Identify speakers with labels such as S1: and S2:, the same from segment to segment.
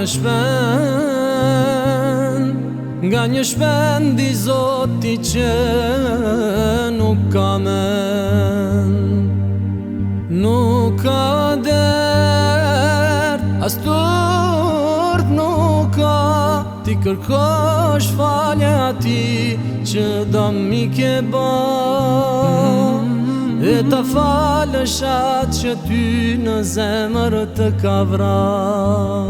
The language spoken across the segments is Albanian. S1: një shpend Nga një shpend i zoti që nuk ka Nuk ka der, as nuk ka Ti kërkosh falje ati që do m'i ke ba E ta falësh që ty në zemër të ka vran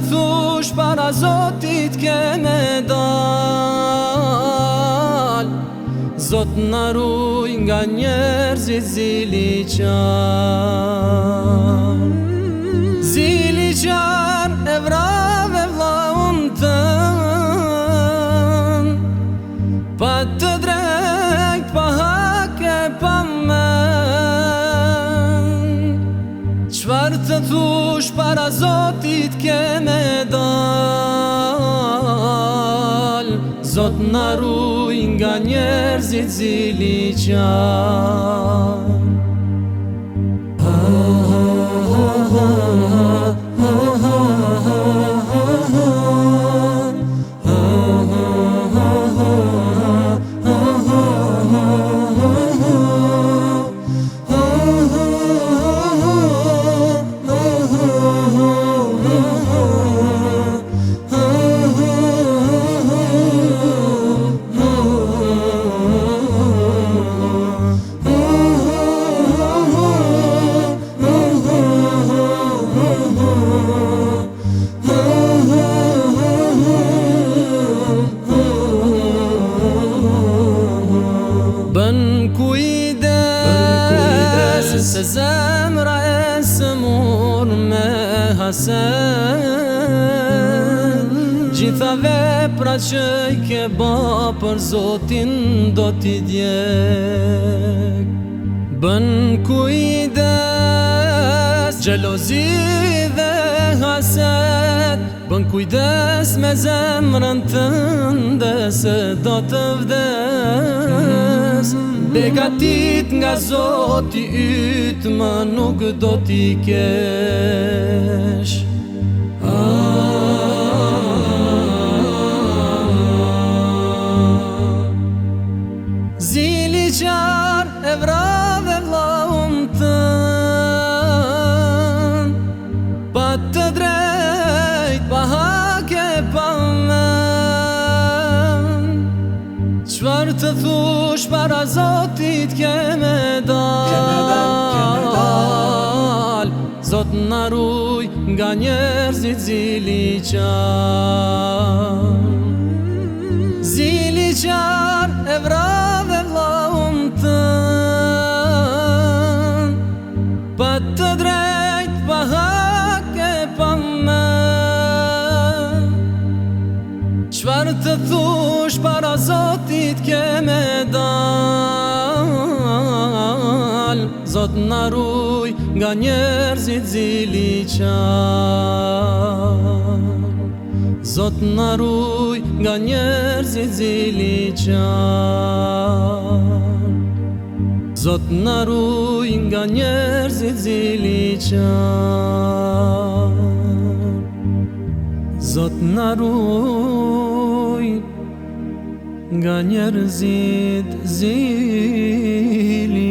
S1: thush para zotit ke me dal Zot në ruj nga njerëzit zili qan Zili qan, e vrave vla Qfarë të thush para Zotit keme dal Zot në ruj nga njerëzit zili qanë Se zemra e se mur me hasen Gjitha vepra që i ke ba për zotin do t'i djek Bën ku i gjelozi dhe hasen Bën kujdes me zemrën të Se do të vdes Begatit nga zoti ytë më nuk do t'i kesh ah. thush para Zotit kje me dal Zot në ruj nga njerëzit zili qar Zili qar e vra dhe vla unë të Pa të drejt pa hajt të thush para Zotit keme dal Zot në ruj nga njerëzit zili qan Zot në ruj nga njerëzit zili qan Zot në ruj nga njerëzit zili qan Zot në ruj Nga njerëzit zili